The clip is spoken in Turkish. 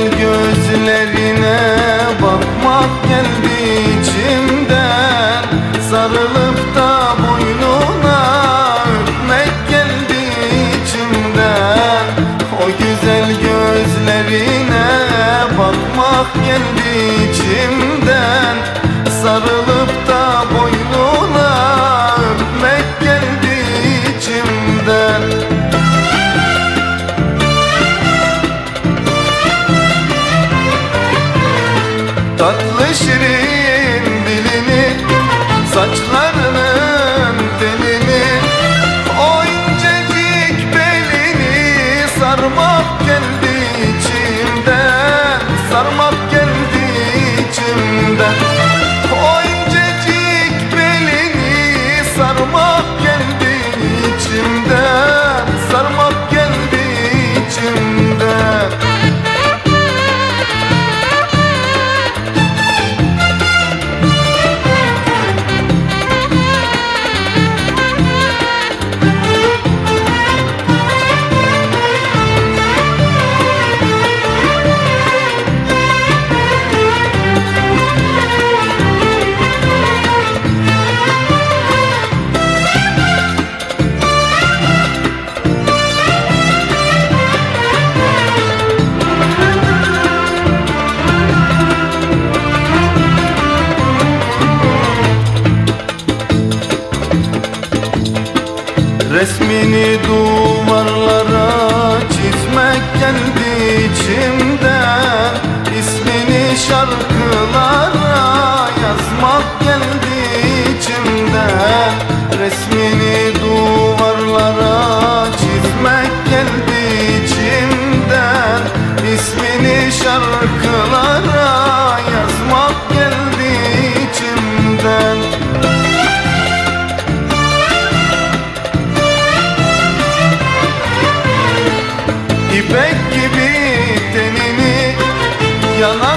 gözlerine bakmak geldi içimden. Sarılıp da boynuna öpmek geldi içimden. O güzel gözlerine bakmak geldi içimden. Sarılıp Tatlı şirin dilini Saçlarının telini O incecik belini Sarmak geldi içimden Sarmak geldi içimden Resmini duvarlara çizmek geldi içimden İsmini şarkılara Yalan